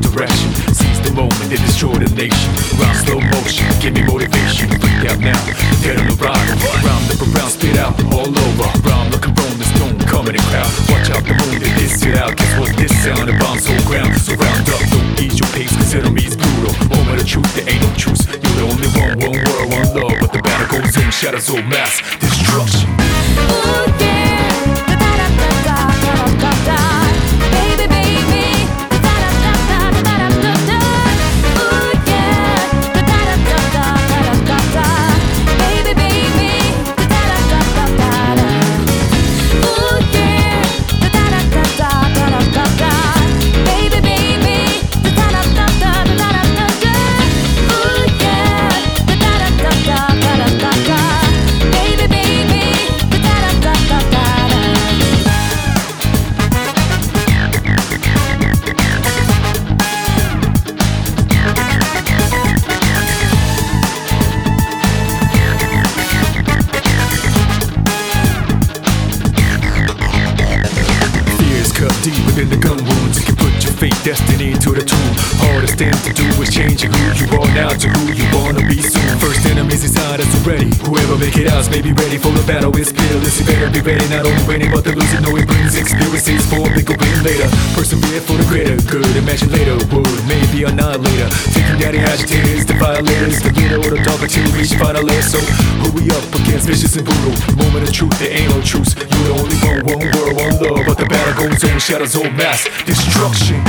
direction. Seize the moment and destroy the nation. Around slow motion, give me motivation. Freak out now, get on the ride. Round up around, spit out all over. Round like a rolling stone, coming in crowd. Watch out the moon that this it out. Guess what? This sound and bounce on ground. So round up, don't ease your pace, cause enemies brutal. Moment of the truth, there ain't no truce. You're the only one, one world, one love. But the battle goes on, shadows all mass destruction. Fate, destiny to the tomb. Hardest thing to do is changing who you are now to who you wanna be soon. First enemies inside us already. Whoever make it out may be ready for the battle. It's fearless. You better be ready, not only winning but the losing. No, it brings experiences for a bigger win later. Persevere for the greater good. Imagine later would maybe annihilator. Taking daddy agitators, the violators, the dog until we reach final layer. So who we up against? Vicious and brutal. Moment of truth, there ain't no truce. You're the only one, one world, one love. But the battle goes on, shadows all mass destruction.